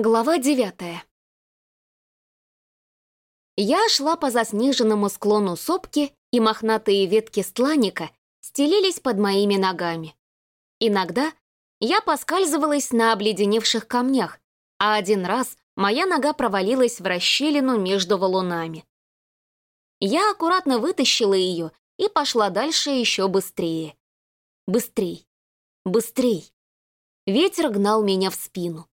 Глава девятая. Я шла по заснеженному склону сопки, и мохнатые ветки стланника стелились под моими ногами. Иногда я поскальзывалась на обледеневших камнях, а один раз моя нога провалилась в расщелину между валунами. Я аккуратно вытащила ее и пошла дальше еще быстрее. Быстрей, быстрей. Ветер гнал меня в спину.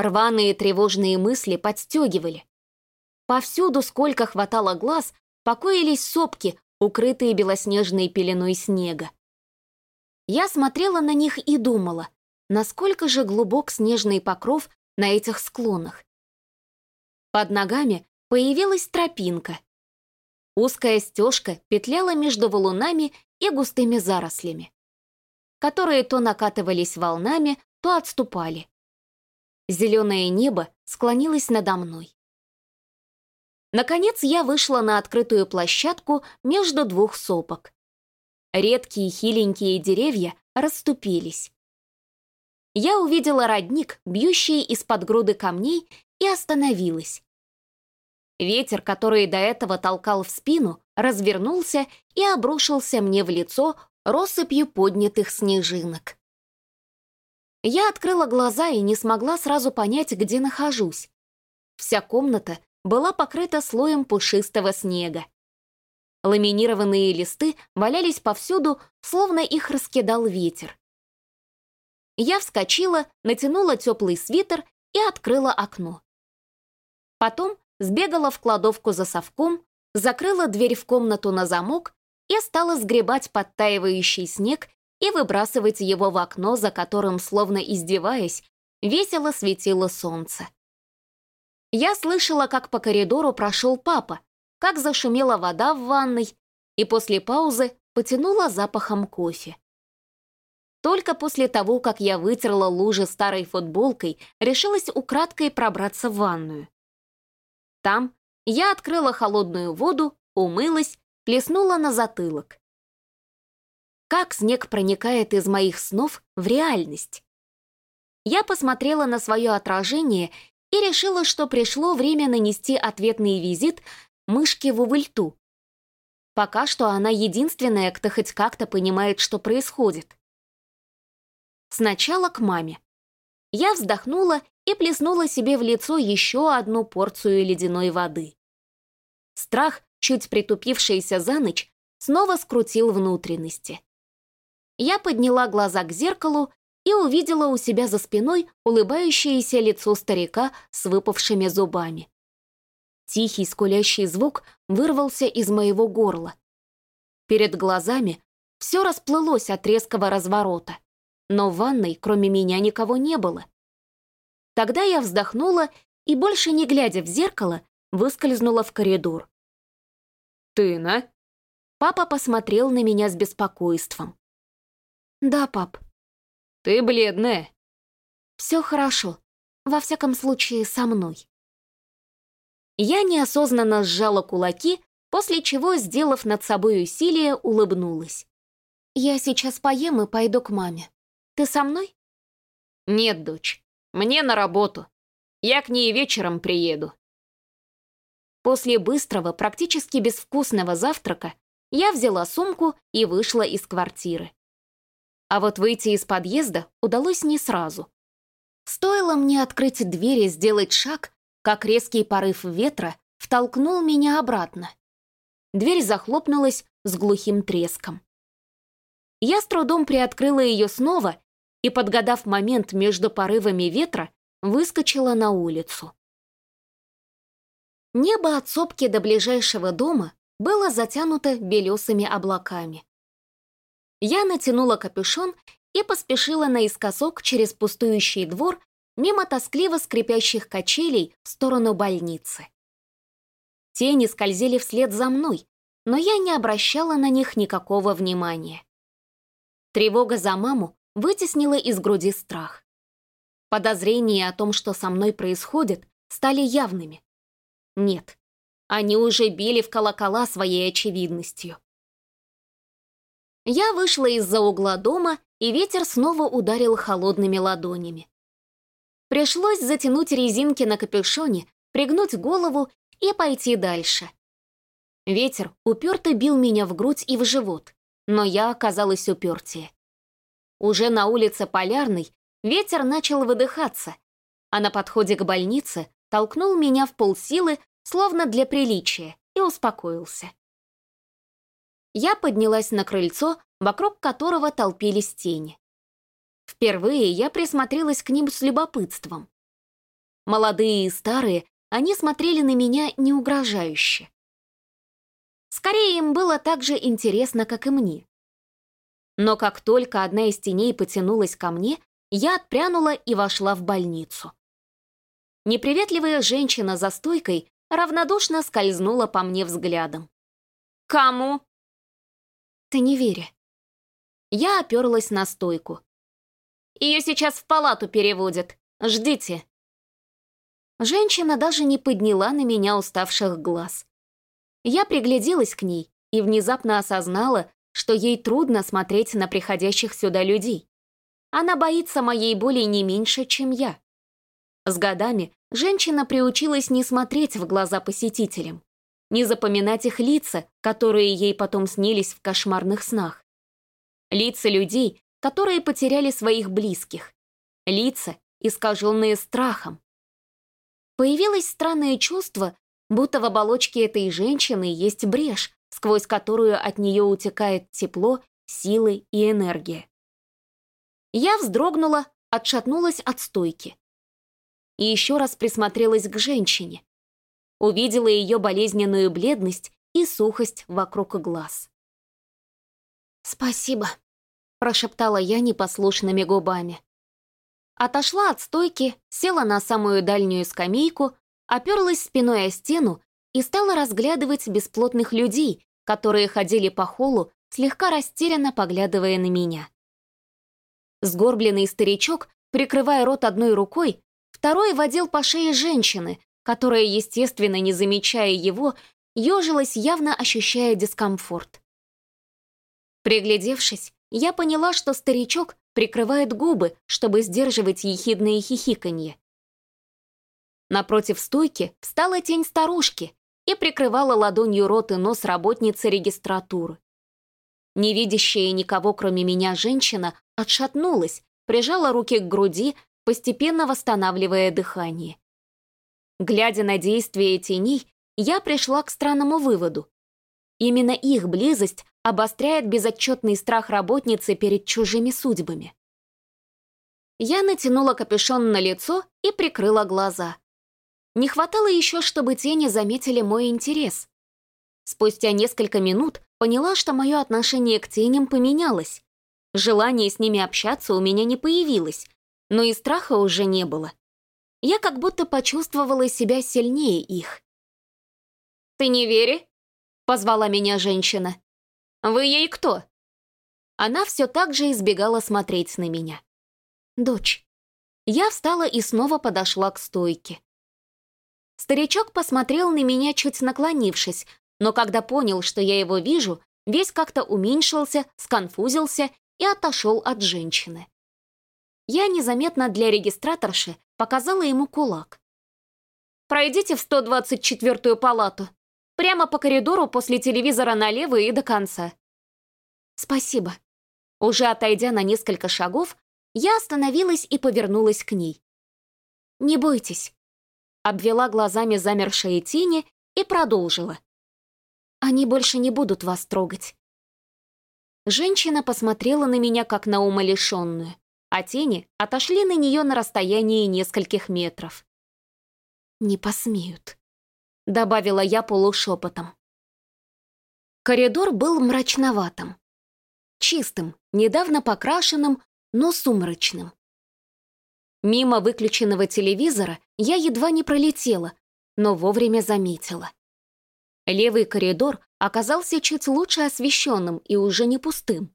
Рваные тревожные мысли подстегивали. Повсюду, сколько хватало глаз, покоились сопки, укрытые белоснежной пеленой снега. Я смотрела на них и думала, насколько же глубок снежный покров на этих склонах. Под ногами появилась тропинка. Узкая стежка петляла между валунами и густыми зарослями, которые то накатывались волнами, то отступали. Зеленое небо склонилось надо мной. Наконец я вышла на открытую площадку между двух сопок. Редкие хиленькие деревья расступились. Я увидела родник, бьющий из-под груды камней, и остановилась. Ветер, который до этого толкал в спину, развернулся и обрушился мне в лицо россыпью поднятых снежинок. Я открыла глаза и не смогла сразу понять, где нахожусь. Вся комната была покрыта слоем пушистого снега. Ламинированные листы валялись повсюду, словно их раскидал ветер. Я вскочила, натянула теплый свитер и открыла окно. Потом сбегала в кладовку за совком, закрыла дверь в комнату на замок и стала сгребать подтаивающий снег и выбрасывать его в окно, за которым, словно издеваясь, весело светило солнце. Я слышала, как по коридору прошел папа, как зашумела вода в ванной, и после паузы потянула запахом кофе. Только после того, как я вытерла лужи старой футболкой, решилась украдкой пробраться в ванную. Там я открыла холодную воду, умылась, плеснула на затылок как снег проникает из моих снов в реальность. Я посмотрела на свое отражение и решила, что пришло время нанести ответный визит мышке в увыльту. Пока что она единственная, кто хоть как-то понимает, что происходит. Сначала к маме. Я вздохнула и плеснула себе в лицо еще одну порцию ледяной воды. Страх, чуть притупившийся за ночь, снова скрутил внутренности я подняла глаза к зеркалу и увидела у себя за спиной улыбающееся лицо старика с выпавшими зубами. Тихий скулящий звук вырвался из моего горла. Перед глазами все расплылось от резкого разворота, но в ванной кроме меня никого не было. Тогда я вздохнула и, больше не глядя в зеркало, выскользнула в коридор. «Тына?» Папа посмотрел на меня с беспокойством. «Да, пап». «Ты бледная». «Все хорошо. Во всяком случае, со мной». Я неосознанно сжала кулаки, после чего, сделав над собой усилие, улыбнулась. «Я сейчас поем и пойду к маме. Ты со мной?» «Нет, дочь. Мне на работу. Я к ней вечером приеду». После быстрого, практически безвкусного завтрака я взяла сумку и вышла из квартиры. А вот выйти из подъезда удалось не сразу. Стоило мне открыть дверь и сделать шаг, как резкий порыв ветра втолкнул меня обратно. Дверь захлопнулась с глухим треском. Я с трудом приоткрыла ее снова и, подгадав момент между порывами ветра, выскочила на улицу. Небо от сопки до ближайшего дома было затянуто белесыми облаками. Я натянула капюшон и поспешила наискосок через пустующий двор мимо тоскливо скрипящих качелей в сторону больницы. Тени скользили вслед за мной, но я не обращала на них никакого внимания. Тревога за маму вытеснила из груди страх. Подозрения о том, что со мной происходит, стали явными. Нет, они уже били в колокола своей очевидностью. Я вышла из-за угла дома, и ветер снова ударил холодными ладонями. Пришлось затянуть резинки на капюшоне, пригнуть голову и пойти дальше. Ветер уперто бил меня в грудь и в живот, но я оказалась упертее. Уже на улице Полярной ветер начал выдыхаться, а на подходе к больнице толкнул меня в полсилы, словно для приличия, и успокоился. Я поднялась на крыльцо, вокруг которого толпились тени. Впервые я присмотрелась к ним с любопытством. Молодые и старые, они смотрели на меня не угрожающе. Скорее, им было так же интересно, как и мне. Но как только одна из теней потянулась ко мне, я отпрянула и вошла в больницу. Неприветливая женщина за стойкой равнодушно скользнула по мне взглядом. «Кому?» «Ты не веря». Я оперлась на стойку. «Ее сейчас в палату переводят. Ждите». Женщина даже не подняла на меня уставших глаз. Я пригляделась к ней и внезапно осознала, что ей трудно смотреть на приходящих сюда людей. Она боится моей боли не меньше, чем я. С годами женщина приучилась не смотреть в глаза посетителям, не запоминать их лица, которые ей потом снились в кошмарных снах. Лица людей, которые потеряли своих близких. Лица, искаженные страхом. Появилось странное чувство, будто в оболочке этой женщины есть брешь, сквозь которую от нее утекает тепло, силы и энергия. Я вздрогнула, отшатнулась от стойки. И еще раз присмотрелась к женщине. Увидела ее болезненную бледность и сухость вокруг глаз. «Спасибо», — прошептала я непослушными губами. Отошла от стойки, села на самую дальнюю скамейку, оперлась спиной о стену и стала разглядывать бесплотных людей, которые ходили по холлу, слегка растерянно поглядывая на меня. Сгорбленный старичок, прикрывая рот одной рукой, второй водил по шее женщины, которая, естественно, не замечая его, ежилась, явно ощущая дискомфорт. Приглядевшись, я поняла, что старичок прикрывает губы, чтобы сдерживать ехидное хихиканье. Напротив стойки встала тень старушки и прикрывала ладонью рот и нос работницы регистратуры. Невидящая никого, кроме меня, женщина отшатнулась, прижала руки к груди, постепенно восстанавливая дыхание. Глядя на действия теней, я пришла к странному выводу. Именно их близость обостряет безотчетный страх работницы перед чужими судьбами. Я натянула капюшон на лицо и прикрыла глаза. Не хватало еще, чтобы тени заметили мой интерес. Спустя несколько минут поняла, что мое отношение к теням поменялось. Желание с ними общаться у меня не появилось, но и страха уже не было. Я как будто почувствовала себя сильнее их. «Ты не вери?» — позвала меня женщина. «Вы ей кто?» Она все так же избегала смотреть на меня. «Дочь». Я встала и снова подошла к стойке. Старичок посмотрел на меня, чуть наклонившись, но когда понял, что я его вижу, весь как-то уменьшился, сконфузился и отошел от женщины. Я незаметно для регистраторши показала ему кулак. «Пройдите в 124-ю палату. Прямо по коридору после телевизора налево и до конца». «Спасибо». Уже отойдя на несколько шагов, я остановилась и повернулась к ней. «Не бойтесь, обвела глазами замершие тени и продолжила. «Они больше не будут вас трогать». Женщина посмотрела на меня, как на умалишенную, а тени отошли на нее на расстоянии нескольких метров. «Не посмеют», — добавила я полушепотом. Коридор был мрачноватым. Чистым, недавно покрашенным, но сумрачным. Мимо выключенного телевизора я едва не пролетела, но вовремя заметила. Левый коридор оказался чуть лучше освещенным и уже не пустым.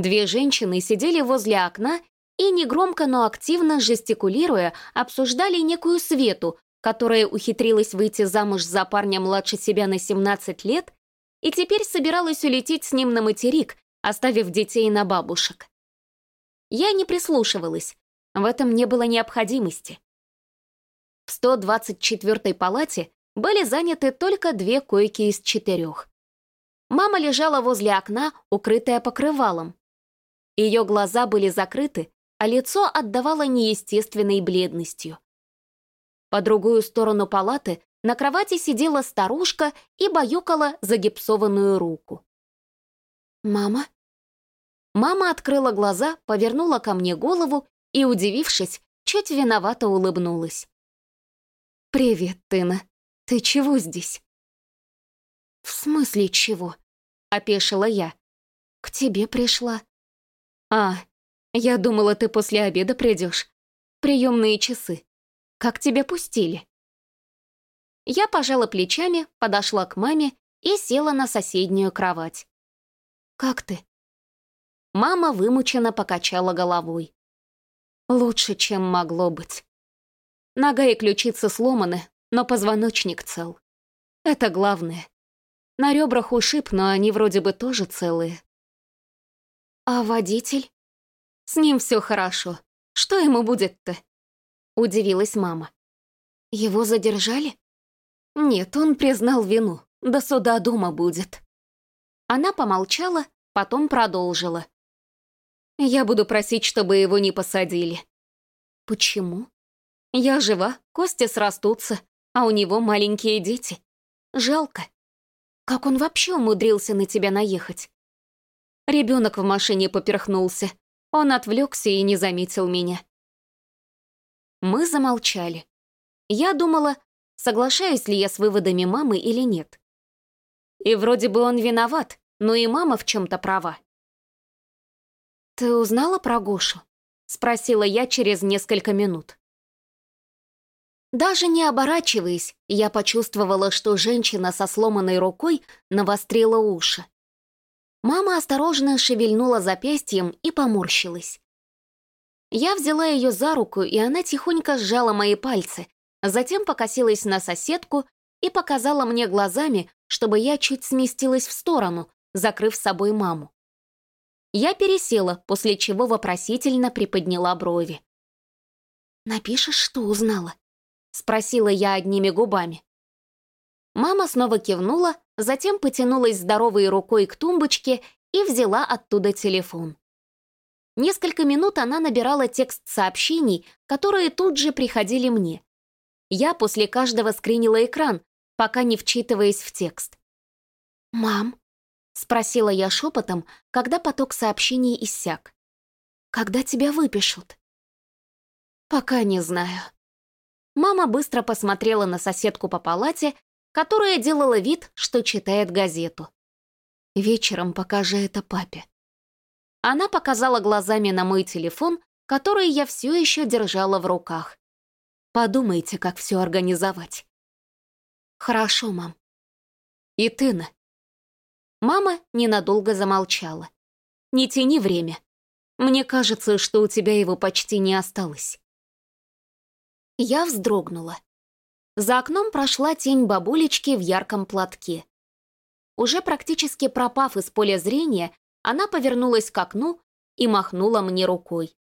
Две женщины сидели возле окна и негромко, но активно жестикулируя, обсуждали некую Свету, которая ухитрилась выйти замуж за парня младше себя на 17 лет и теперь собиралась улететь с ним на материк, оставив детей на бабушек. Я не прислушивалась, В этом не было необходимости. В 124-й палате были заняты только две койки из четырех. Мама лежала возле окна, укрытая покрывалом. Ее глаза были закрыты, а лицо отдавало неестественной бледностью. По другую сторону палаты на кровати сидела старушка и баюкала загипсованную руку. «Мама?» Мама открыла глаза, повернула ко мне голову и, удивившись, чуть виновато улыбнулась. «Привет, Тына. Ты чего здесь?» «В смысле чего?» — опешила я. «К тебе пришла». «А, я думала, ты после обеда придешь. Приемные часы. Как тебя пустили?» Я пожала плечами, подошла к маме и села на соседнюю кровать. «Как ты?» Мама вымученно покачала головой. «Лучше, чем могло быть. Нога и ключица сломаны, но позвоночник цел. Это главное. На ребрах ушиб, но они вроде бы тоже целые. А водитель? С ним все хорошо. Что ему будет-то? Удивилась мама. Его задержали? Нет, он признал вину. До суда дома будет. Она помолчала, потом продолжила. Я буду просить, чтобы его не посадили. Почему? Я жива, кости срастутся, а у него маленькие дети. Жалко. Как он вообще умудрился на тебя наехать? Ребенок в машине поперхнулся. Он отвлекся и не заметил меня. Мы замолчали. Я думала, соглашаюсь ли я с выводами мамы или нет. И вроде бы он виноват, но и мама в чем-то права. «Ты узнала про Гошу?» — спросила я через несколько минут. Даже не оборачиваясь, я почувствовала, что женщина со сломанной рукой навострила уши. Мама осторожно шевельнула запястьем и поморщилась. Я взяла ее за руку, и она тихонько сжала мои пальцы, затем покосилась на соседку и показала мне глазами, чтобы я чуть сместилась в сторону, закрыв с собой маму. Я пересела, после чего вопросительно приподняла брови. «Напишешь, что узнала?» — спросила я одними губами. Мама снова кивнула, затем потянулась здоровой рукой к тумбочке и взяла оттуда телефон. Несколько минут она набирала текст сообщений, которые тут же приходили мне. Я после каждого скринила экран, пока не вчитываясь в текст. «Мам?» — спросила я шепотом, когда поток сообщений иссяк. «Когда тебя выпишут?» «Пока не знаю», Мама быстро посмотрела на соседку по палате, которая делала вид, что читает газету. «Вечером покажи это папе». Она показала глазами на мой телефон, который я все еще держала в руках. «Подумайте, как все организовать». «Хорошо, мам». «И ты, на». Мама ненадолго замолчала. «Не тяни время. Мне кажется, что у тебя его почти не осталось». Я вздрогнула. За окном прошла тень бабулечки в ярком платке. Уже практически пропав из поля зрения, она повернулась к окну и махнула мне рукой.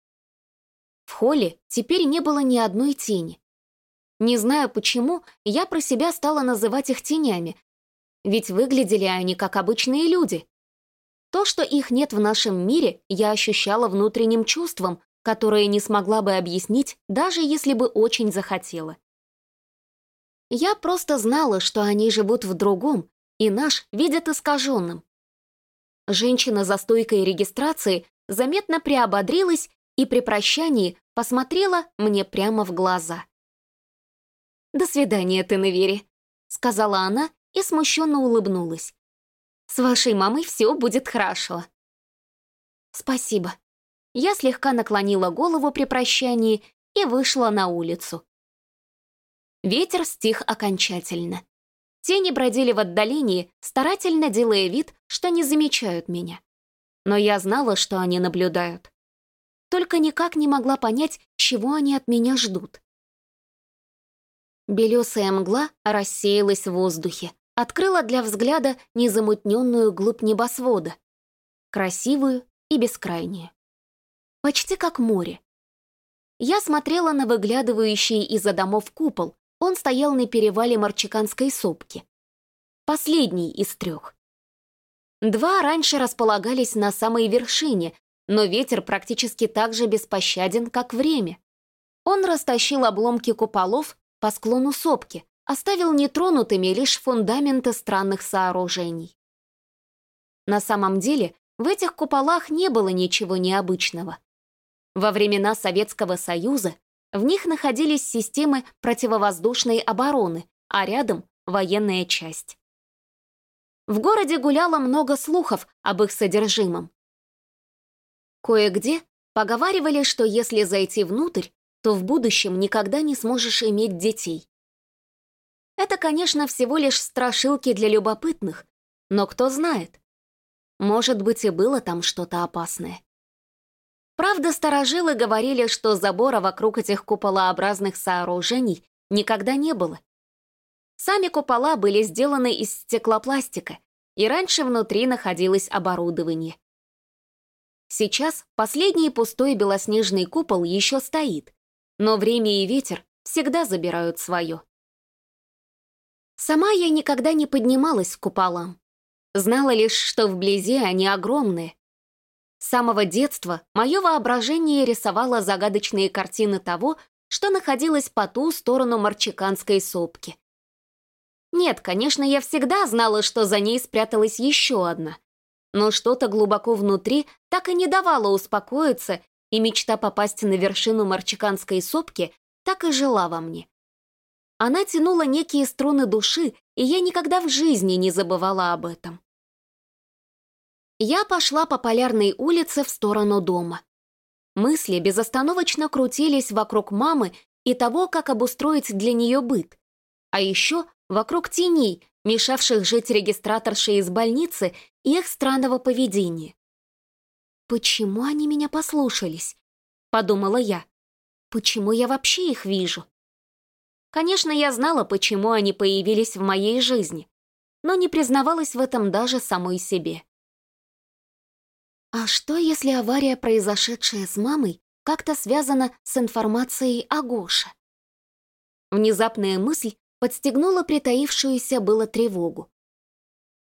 В холле теперь не было ни одной тени. Не знаю почему, я про себя стала называть их тенями, ведь выглядели они как обычные люди. То, что их нет в нашем мире, я ощущала внутренним чувством, которое не смогла бы объяснить, даже если бы очень захотела. Я просто знала, что они живут в другом, и наш видят искаженным. Женщина за стойкой регистрации заметно приободрилась и при прощании посмотрела мне прямо в глаза. «До свидания, Теневери», — сказала она и смущенно улыбнулась. «С вашей мамой все будет хорошо». «Спасибо», я слегка наклонила голову при прощании и вышла на улицу. Ветер стих окончательно. Тени бродили в отдалении, старательно делая вид, что не замечают меня. Но я знала, что они наблюдают. Только никак не могла понять, чего они от меня ждут. Белесая мгла рассеялась в воздухе, открыла для взгляда незамутненную глубь небосвода, красивую и бескрайнюю почти как море. Я смотрела на выглядывающий из-за домов купол. Он стоял на перевале Марчиканской сопки. Последний из трех. Два раньше располагались на самой вершине, но ветер практически так же беспощаден, как время. Он растащил обломки куполов по склону сопки, оставил нетронутыми лишь фундаменты странных сооружений. На самом деле, в этих куполах не было ничего необычного. Во времена Советского Союза в них находились системы противовоздушной обороны, а рядом — военная часть. В городе гуляло много слухов об их содержимом. Кое-где поговаривали, что если зайти внутрь, то в будущем никогда не сможешь иметь детей. Это, конечно, всего лишь страшилки для любопытных, но кто знает. Может быть, и было там что-то опасное. Правда, старожилы говорили, что забора вокруг этих куполообразных сооружений никогда не было. Сами купола были сделаны из стеклопластика, и раньше внутри находилось оборудование. Сейчас последний пустой белоснежный купол еще стоит, но время и ветер всегда забирают свое. Сама я никогда не поднималась к куполам. Знала лишь, что вблизи они огромные. С самого детства мое воображение рисовало загадочные картины того, что находилось по ту сторону Марчиканской сопки. Нет, конечно, я всегда знала, что за ней спряталась еще одна. Но что-то глубоко внутри так и не давало успокоиться, и мечта попасть на вершину Марчиканской сопки так и жила во мне. Она тянула некие струны души, и я никогда в жизни не забывала об этом. Я пошла по полярной улице в сторону дома. Мысли безостановочно крутились вокруг мамы и того, как обустроить для нее быт. А еще вокруг теней, мешавших жить регистраторши из больницы и их странного поведения. «Почему они меня послушались?» — подумала я. «Почему я вообще их вижу?» Конечно, я знала, почему они появились в моей жизни, но не признавалась в этом даже самой себе. А что, если авария, произошедшая с мамой, как-то связана с информацией о Гоше? Внезапная мысль подстегнула притаившуюся было тревогу.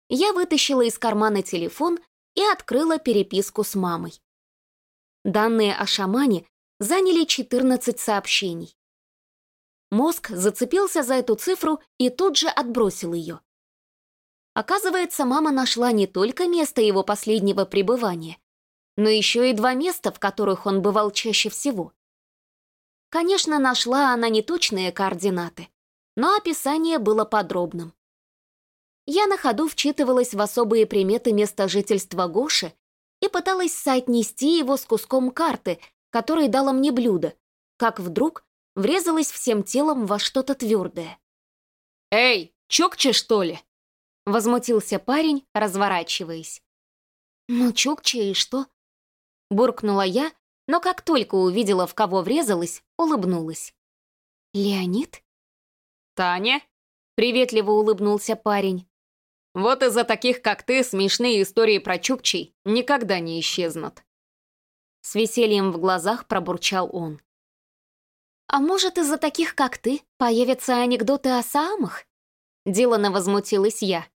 Я вытащила из кармана телефон и открыла переписку с мамой. Данные о шамане заняли 14 сообщений. Мозг зацепился за эту цифру и тут же отбросил ее. Оказывается, мама нашла не только место его последнего пребывания, но еще и два места, в которых он бывал чаще всего. Конечно, нашла она не точные координаты, но описание было подробным. Я на ходу вчитывалась в особые приметы места жительства Гоши и пыталась соотнести его с куском карты, который дало мне блюдо, как вдруг врезалась всем телом во что-то твердое. «Эй, чокче, что ли?» — возмутился парень, разворачиваясь. «Ну, чукче и что?» Буркнула я, но как только увидела, в кого врезалась, улыбнулась. «Леонид?» «Таня?» — приветливо улыбнулся парень. «Вот из-за таких, как ты, смешные истории про чукчей никогда не исчезнут». С весельем в глазах пробурчал он. «А может, из-за таких, как ты, появятся анекдоты о самых?» Делано возмутилась я.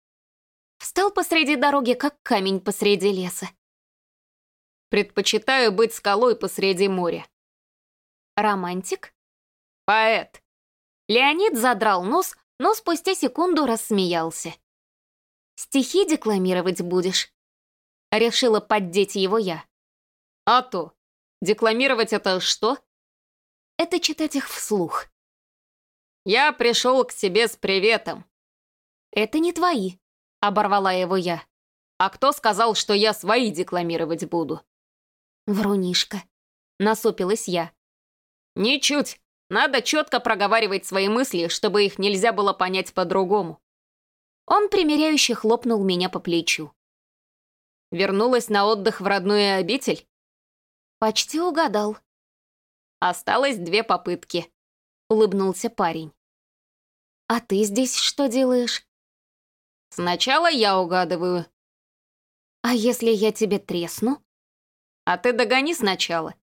Встал посреди дороги, как камень посреди леса. Предпочитаю быть скалой посреди моря. Романтик? Поэт. Леонид задрал нос, но спустя секунду рассмеялся. «Стихи декламировать будешь?» Решила поддеть его я. «А то. Декламировать это что?» «Это читать их вслух». «Я пришел к тебе с приветом». «Это не твои», — оборвала его я. «А кто сказал, что я свои декламировать буду?» «Врунишка», — насупилась я. «Ничуть. Надо четко проговаривать свои мысли, чтобы их нельзя было понять по-другому». Он примиряюще хлопнул меня по плечу. «Вернулась на отдых в родную обитель?» «Почти угадал». «Осталось две попытки», — улыбнулся парень. «А ты здесь что делаешь?» «Сначала я угадываю». «А если я тебе тресну?» А ты догони сначала.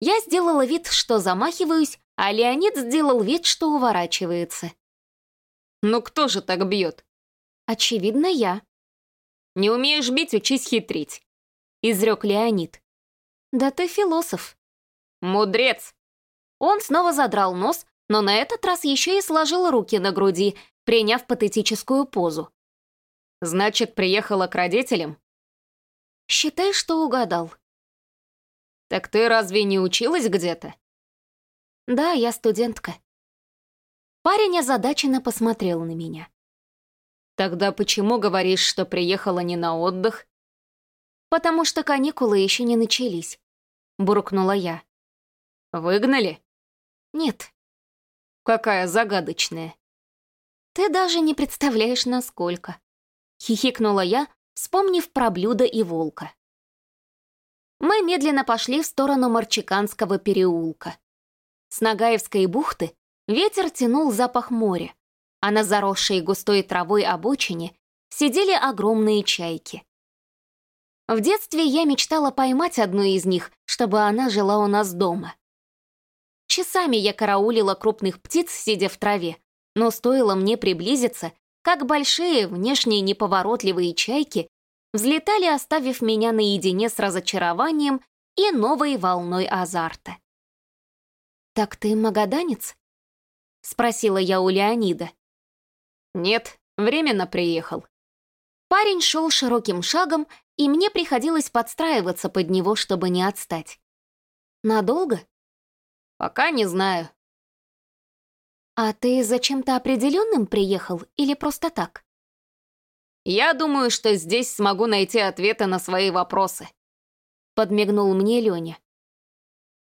Я сделала вид, что замахиваюсь, а Леонид сделал вид, что уворачивается. «Ну кто же так бьет?» «Очевидно, я». «Не умеешь бить, учись хитрить», — изрек Леонид. «Да ты философ». «Мудрец». Он снова задрал нос, но на этот раз еще и сложил руки на груди, приняв патетическую позу. «Значит, приехала к родителям?» «Считай, что угадал». «Так ты разве не училась где-то?» «Да, я студентка». Парень озадаченно посмотрел на меня. «Тогда почему говоришь, что приехала не на отдых?» «Потому что каникулы еще не начались», — буркнула я. «Выгнали?» «Нет». «Какая загадочная». «Ты даже не представляешь, насколько», — хихикнула я, вспомнив про блюдо и волка. Мы медленно пошли в сторону Марчиканского переулка. С Нагаевской бухты ветер тянул запах моря, а на заросшей густой травой обочине сидели огромные чайки. В детстве я мечтала поймать одну из них, чтобы она жила у нас дома. Часами я караулила крупных птиц, сидя в траве, но стоило мне приблизиться, как большие, внешне неповоротливые чайки взлетали, оставив меня наедине с разочарованием и новой волной азарта. «Так ты магаданец?» — спросила я у Леонида. «Нет, временно приехал». Парень шел широким шагом, и мне приходилось подстраиваться под него, чтобы не отстать. «Надолго?» «Пока не знаю». «А ты за чем-то определенным приехал или просто так?» «Я думаю, что здесь смогу найти ответы на свои вопросы», — подмигнул мне Леня.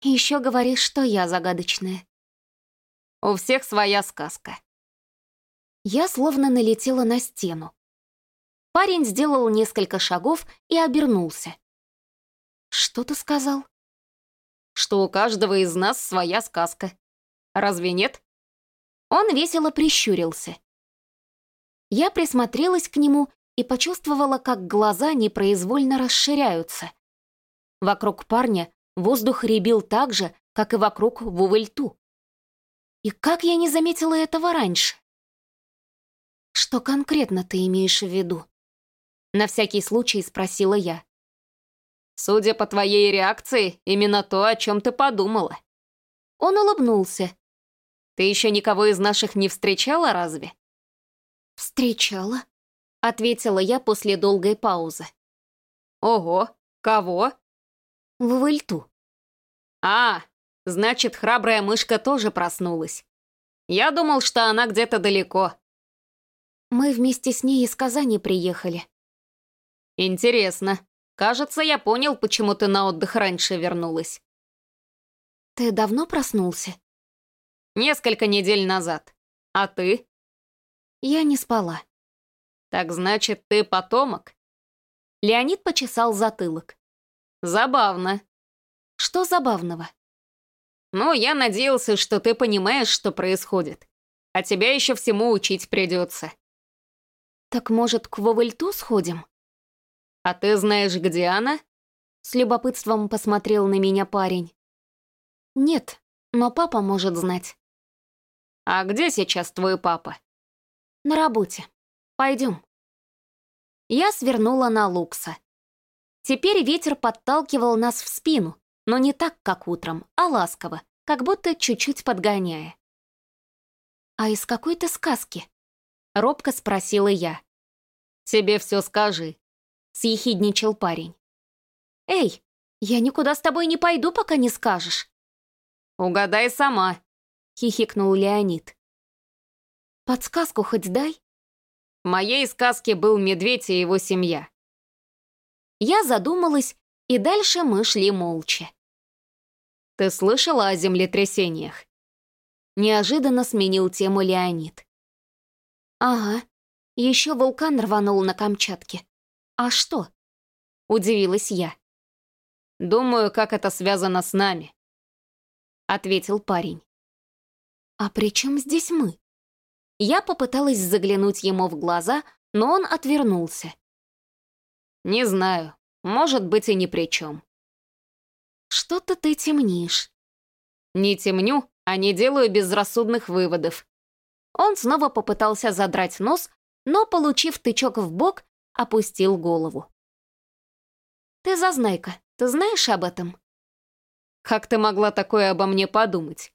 «Еще говоришь, что я загадочная». «У всех своя сказка». Я словно налетела на стену. Парень сделал несколько шагов и обернулся. «Что ты сказал?» «Что у каждого из нас своя сказка. Разве нет?» Он весело прищурился. Я присмотрелась к нему и почувствовала, как глаза непроизвольно расширяются. Вокруг парня воздух ребил так же, как и вокруг Вувельту. И как я не заметила этого раньше? Что конкретно ты имеешь в виду? На всякий случай спросила я. Судя по твоей реакции, именно то, о чем ты подумала. Он улыбнулся. Ты еще никого из наших не встречала, разве? «Встречала», — ответила я после долгой паузы. «Ого, кого?» «В Выльту». «А, значит, храбрая мышка тоже проснулась. Я думал, что она где-то далеко». «Мы вместе с ней из Казани приехали». «Интересно. Кажется, я понял, почему ты на отдых раньше вернулась». «Ты давно проснулся?» «Несколько недель назад. А ты?» Я не спала. Так значит, ты потомок? Леонид почесал затылок. Забавно. Что забавного? Ну, я надеялся, что ты понимаешь, что происходит. А тебя еще всему учить придется. Так, может, к Вовальту сходим? А ты знаешь, где она? С любопытством посмотрел на меня парень. Нет, но папа может знать. А где сейчас твой папа? На работе. Пойдем. Я свернула на Лукса. Теперь ветер подталкивал нас в спину, но не так, как утром, а ласково, как будто чуть-чуть подгоняя. «А из какой то сказки?» — робко спросила я. «Тебе все скажи», — съехидничал парень. «Эй, я никуда с тобой не пойду, пока не скажешь». «Угадай сама», — хихикнул Леонид. Подсказку хоть дай. В моей сказке был медведь и его семья. Я задумалась, и дальше мы шли молча. Ты слышала о землетрясениях? Неожиданно сменил тему Леонид. Ага, еще вулкан рванул на Камчатке. А что? Удивилась я. Думаю, как это связано с нами. Ответил парень. А при чем здесь мы? Я попыталась заглянуть ему в глаза, но он отвернулся. «Не знаю. Может быть, и ни при чем». Что-то ты темнишь. Не темню, а не делаю безрассудных выводов. Он снова попытался задрать нос, но, получив тычок в бок, опустил голову. «Ты зазнайка, ты знаешь об этом?» «Как ты могла такое обо мне подумать?»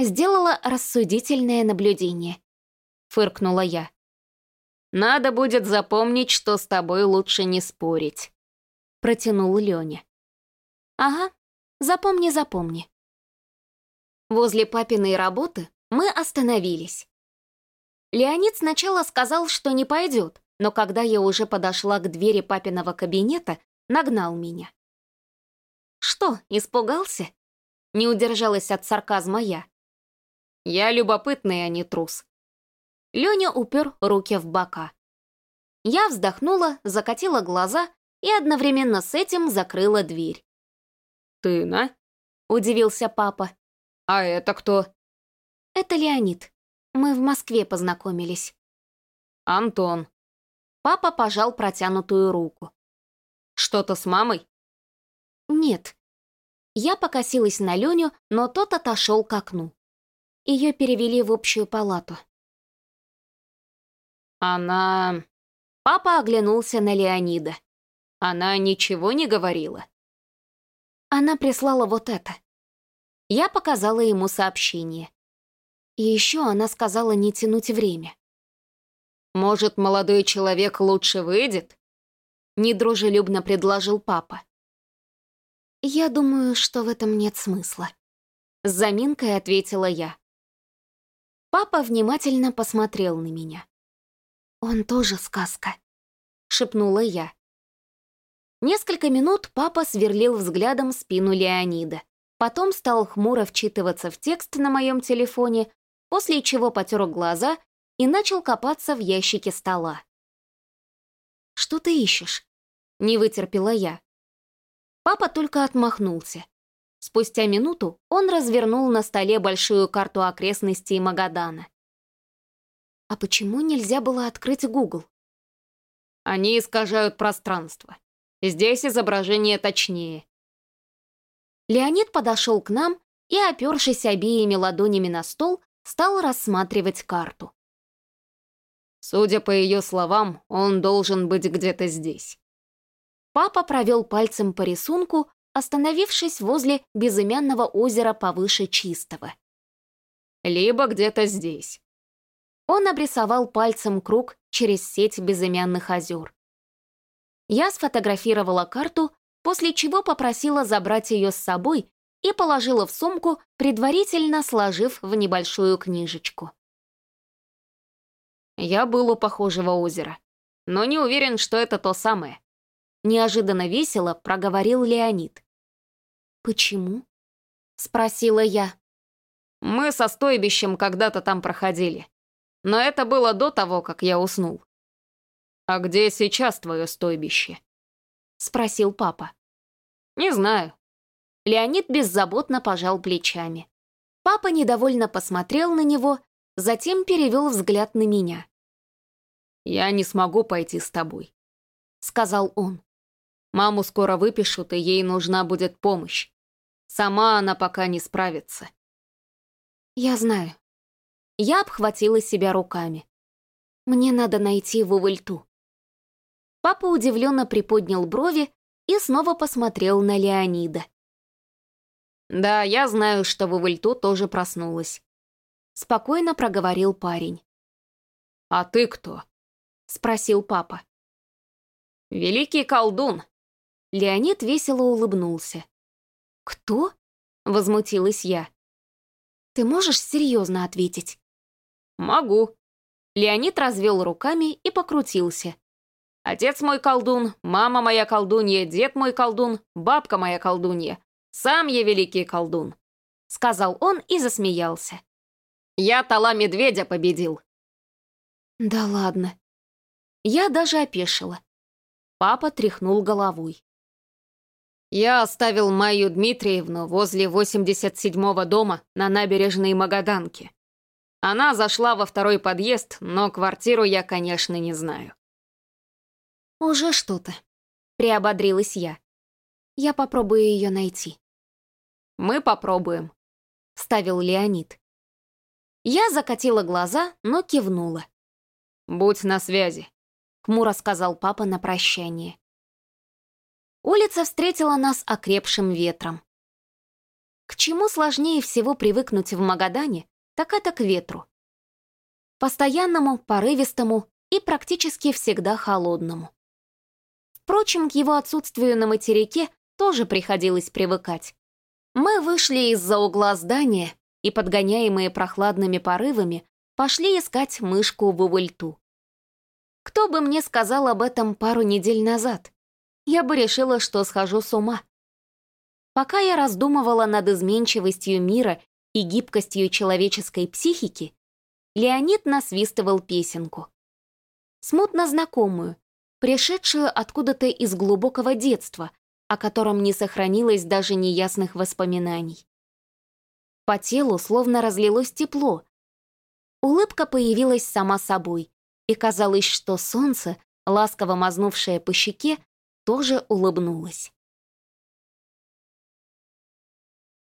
Сделала рассудительное наблюдение. Фыркнула я. «Надо будет запомнить, что с тобой лучше не спорить», — протянул Леня. «Ага, запомни, запомни». Возле папиной работы мы остановились. Леонид сначала сказал, что не пойдет, но когда я уже подошла к двери папиного кабинета, нагнал меня. «Что, испугался?» Не удержалась от сарказма я. «Я любопытный, а не трус». Леня упер руки в бока. Я вздохнула, закатила глаза и одновременно с этим закрыла дверь. «Ты, на?» — удивился папа. «А это кто?» «Это Леонид. Мы в Москве познакомились». «Антон». Папа пожал протянутую руку. «Что-то с мамой?» «Нет». Я покосилась на Леню, но тот отошел к окну. Ее перевели в общую палату. «Она...» Папа оглянулся на Леонида. «Она ничего не говорила?» Она прислала вот это. Я показала ему сообщение. И еще она сказала не тянуть время. «Может, молодой человек лучше выйдет?» Недружелюбно предложил папа. «Я думаю, что в этом нет смысла», — с заминкой ответила я. Папа внимательно посмотрел на меня. «Он тоже сказка», — шепнула я. Несколько минут папа сверлил взглядом спину Леонида. Потом стал хмуро вчитываться в текст на моем телефоне, после чего потер глаза и начал копаться в ящике стола. «Что ты ищешь?» — не вытерпела я. Папа только отмахнулся. Спустя минуту он развернул на столе большую карту окрестностей Магадана. А почему нельзя было открыть Google? Они искажают пространство. Здесь изображение точнее. Леонид подошел к нам и, опершись обеими ладонями на стол, стал рассматривать карту. Судя по ее словам, он должен быть где-то здесь. Папа провел пальцем по рисунку, остановившись возле безымянного озера повыше чистого. Либо где-то здесь. Он обрисовал пальцем круг через сеть безымянных озер. Я сфотографировала карту после чего попросила забрать ее с собой и положила в сумку, предварительно сложив в небольшую книжечку. Я был у похожего озера, но не уверен, что это то самое. Неожиданно весело проговорил Леонид. «Почему?» — спросила я. «Мы со стойбищем когда-то там проходили, но это было до того, как я уснул». «А где сейчас твое стойбище?» — спросил папа. «Не знаю». Леонид беззаботно пожал плечами. Папа недовольно посмотрел на него, затем перевел взгляд на меня. «Я не смогу пойти с тобой», — сказал он. «Маму скоро выпишут, и ей нужна будет помощь. Сама она пока не справится». «Я знаю». Я обхватила себя руками. «Мне надо найти Вувальту». Папа удивленно приподнял брови, и снова посмотрел на Леонида. «Да, я знаю, что в Ивальту тоже проснулась», — спокойно проговорил парень. «А ты кто?» — спросил папа. «Великий колдун!» Леонид весело улыбнулся. «Кто?» — возмутилась я. «Ты можешь серьезно ответить?» «Могу». Леонид развел руками и покрутился. Отец мой колдун, мама моя колдунья, дед мой колдун, бабка моя колдунья. Сам я великий колдун», — сказал он и засмеялся. «Я Тала Медведя победил». «Да ладно». Я даже опешила. Папа тряхнул головой. Я оставил Майю Дмитриевну возле 87-го дома на набережной Магаданки. Она зашла во второй подъезд, но квартиру я, конечно, не знаю. «Уже что-то», — приободрилась я. Я попробую ее найти. Мы попробуем, ставил Леонид. Я закатила глаза, но кивнула. «Будь на связи», — хмуро сказал папа на прощание. Улица встретила нас окрепшим ветром. К чему сложнее всего привыкнуть в Магадане, так это к ветру. Постоянному, порывистому и практически всегда холодному. Впрочем, к его отсутствию на материке тоже приходилось привыкать. Мы вышли из-за угла здания и, подгоняемые прохладными порывами, пошли искать мышку в увыльту. Кто бы мне сказал об этом пару недель назад? Я бы решила, что схожу с ума. Пока я раздумывала над изменчивостью мира и гибкостью человеческой психики, Леонид насвистывал песенку. Смутно знакомую, пришедшую откуда-то из глубокого детства, о котором не сохранилось даже неясных воспоминаний. По телу словно разлилось тепло. Улыбка появилась сама собой, и казалось, что солнце, ласково мазнувшее по щеке, тоже улыбнулось.